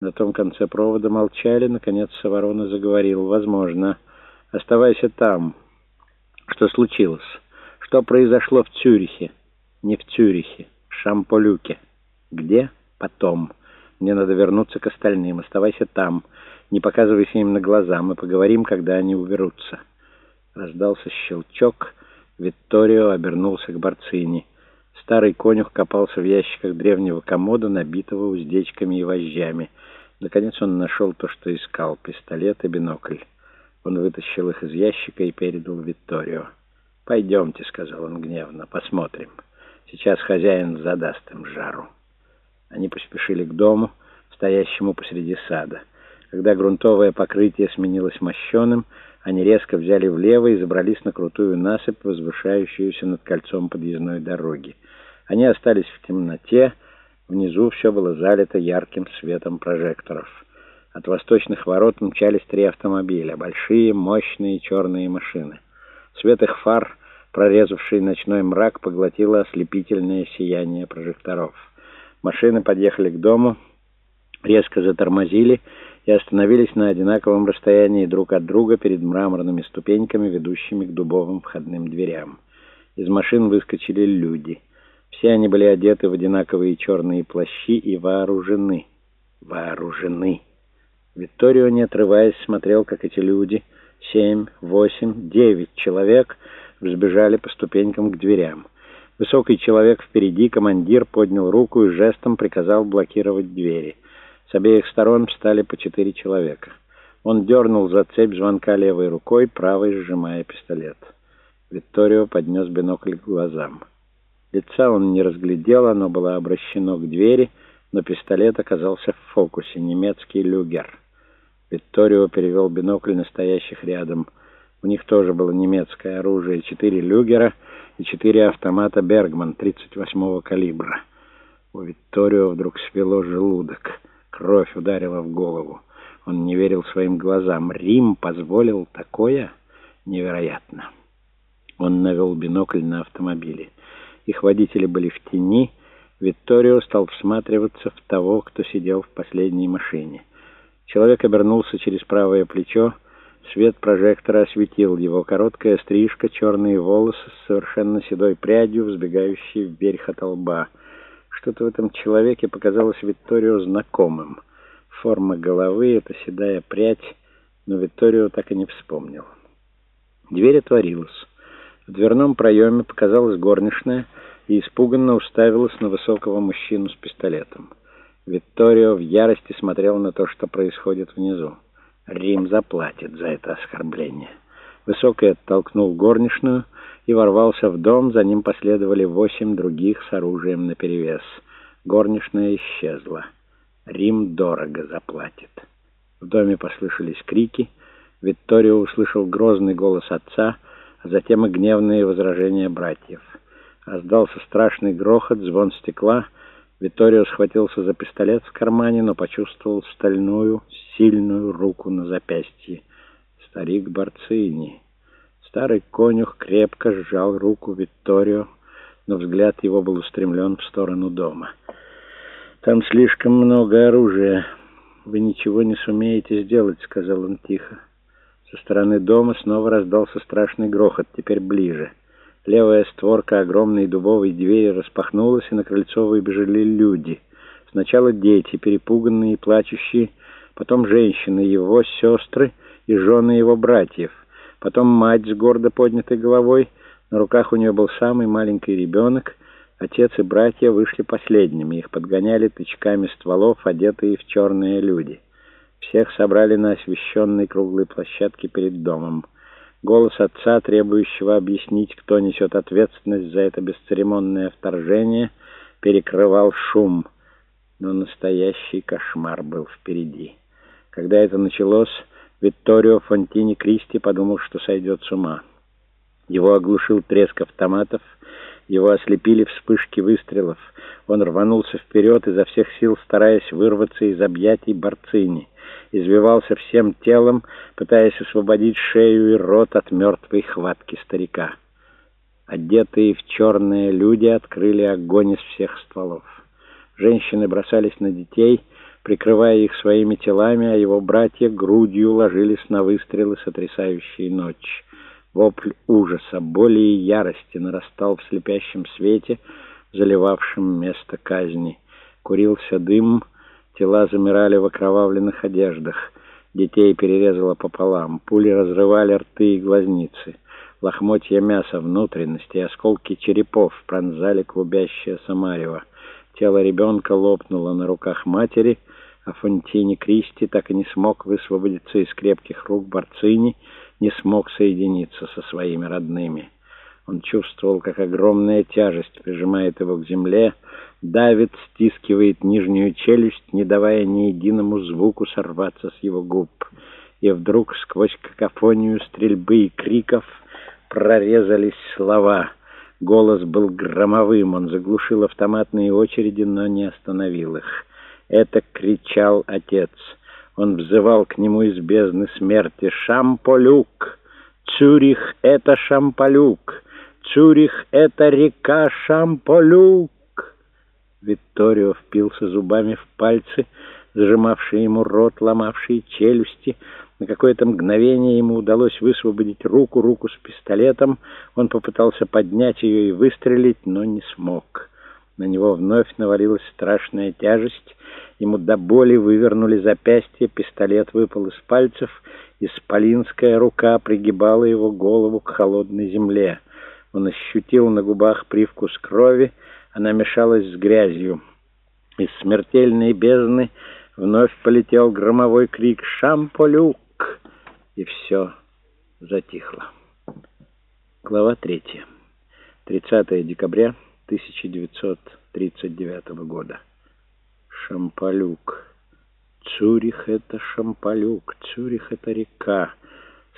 На том конце провода молчали. Наконец Саворона заговорил. «Возможно. Оставайся там. Что случилось? Что произошло в Цюрихе?» «Не в Цюрихе. В Шамполюке». «Где?» «Потом. Мне надо вернуться к остальным. Оставайся там. Не показывайся им на глаза. Мы поговорим, когда они уберутся». Раздался щелчок. Витторио обернулся к Барцини. Старый конюх копался в ящиках древнего комода, набитого уздечками и вожжами. Наконец он нашел то, что искал — пистолет и бинокль. Он вытащил их из ящика и передал Витторио. «Пойдемте», — сказал он гневно, — «посмотрим. Сейчас хозяин задаст им жару». Они поспешили к дому, стоящему посреди сада. Когда грунтовое покрытие сменилось мощеным, они резко взяли влево и забрались на крутую насыпь, возвышающуюся над кольцом подъездной дороги. Они остались в темноте, внизу все было залито ярким светом прожекторов. От восточных ворот мчались три автомобиля, большие, мощные черные машины. Свет их фар, прорезавший ночной мрак, поглотило ослепительное сияние прожекторов. Машины подъехали к дому, резко затормозили и остановились на одинаковом расстоянии друг от друга перед мраморными ступеньками, ведущими к дубовым входным дверям. Из машин выскочили люди. Все они были одеты в одинаковые черные плащи и вооружены. Вооружены. Викторио, не отрываясь, смотрел, как эти люди, семь, восемь, девять человек, взбежали по ступенькам к дверям. Высокий человек впереди, командир, поднял руку и жестом приказал блокировать двери. С обеих сторон встали по четыре человека. Он дернул за цепь звонка левой рукой, правой сжимая пистолет. Викторио поднес бинокль к глазам. Лица он не разглядел, оно было обращено к двери, но пистолет оказался в фокусе, немецкий люгер. Викторио перевел бинокль настоящих рядом. У них тоже было немецкое оружие, четыре люгера — и четыре автомата «Бергман» 38-го калибра. У Витторио вдруг свело желудок. Кровь ударила в голову. Он не верил своим глазам. Рим позволил такое? Невероятно. Он навел бинокль на автомобиле. Их водители были в тени. Витторио стал всматриваться в того, кто сидел в последней машине. Человек обернулся через правое плечо, Свет прожектора осветил его. Короткая стрижка, черные волосы с совершенно седой прядью, взбегающей вверх от лба. Что-то в этом человеке показалось Викторио знакомым. Форма головы — это седая прядь, но Викторио так и не вспомнил. Дверь отворилась. В дверном проеме показалась горничная и испуганно уставилась на высокого мужчину с пистолетом. Викторио в ярости смотрел на то, что происходит внизу. Рим заплатит за это оскорбление. Высокий оттолкнул горничную и ворвался в дом. За ним последовали восемь других с оружием наперевес. Горничная исчезла. Рим дорого заплатит. В доме послышались крики. Викторио услышал грозный голос отца, а затем и гневные возражения братьев. Раздался страшный грохот, звон стекла — Виторио схватился за пистолет в кармане, но почувствовал стальную, сильную руку на запястье. Старик Барцини. Старый конюх крепко сжал руку Витторио, но взгляд его был устремлен в сторону дома. «Там слишком много оружия. Вы ничего не сумеете сделать», — сказал он тихо. Со стороны дома снова раздался страшный грохот, теперь ближе. Левая створка огромной дубовой двери распахнулась, и на крыльцо выбежали люди. Сначала дети, перепуганные и плачущие, потом женщины, его сестры и жены его братьев, потом мать с гордо поднятой головой, на руках у нее был самый маленький ребенок, отец и братья вышли последними, их подгоняли тычками стволов, одетые в черные люди. Всех собрали на освещенной круглой площадке перед домом. Голос отца, требующего объяснить, кто несет ответственность за это бесцеремонное вторжение, перекрывал шум. Но настоящий кошмар был впереди. Когда это началось, Витторио Фонтини Кристи подумал, что сойдет с ума. Его оглушил треск автоматов, его ослепили вспышки выстрелов. Он рванулся вперед, изо всех сил стараясь вырваться из объятий Барцини извивался всем телом, пытаясь освободить шею и рот от мертвой хватки старика. Одетые в черные люди открыли огонь из всех стволов. Женщины бросались на детей, прикрывая их своими телами, а его братья грудью ложились на выстрелы, сотрясающие ночь. Вопль ужаса, боли и ярости нарастал в слепящем свете, заливавшем место казни. Курился дым, тела замирали в окровавленных одеждах. Детей перерезало пополам, пули разрывали рты и глазницы. Лохмотья мяса, внутренности, осколки черепов пронзали клубящее самарево. Тело ребенка лопнуло на руках матери, а Фонтини Кристи так и не смог высвободиться из крепких рук Барцини, не смог соединиться со своими родными. Он чувствовал, как огромная тяжесть прижимает его к земле, давит, стискивает нижнюю челюсть, не давая ни единому звуку сорваться с его губ. И вдруг сквозь какофонию стрельбы и криков прорезались слова. Голос был громовым, он заглушил автоматные очереди, но не остановил их. Это кричал отец. Он взывал к нему из бездны смерти. «Шамполюк! Цюрих — это Шамполюк! Цюрих — это река Шамполюк!» Витторио впился зубами в пальцы, зажимавшие ему рот, ломавшие челюсти. На какое-то мгновение ему удалось высвободить руку, руку с пистолетом. Он попытался поднять ее и выстрелить, но не смог. На него вновь навалилась страшная тяжесть. Ему до боли вывернули запястье, пистолет выпал из пальцев, исполинская рука пригибала его голову к холодной земле. Он ощутил на губах привкус крови, она мешалась с грязью. Из смертельной бездны вновь полетел громовой крик «Шамполюк!» и все затихло. Глава третья. 30 декабря 1939 года. Шампалюк. Цюрих — это Шампалюк, Цюрих — это река.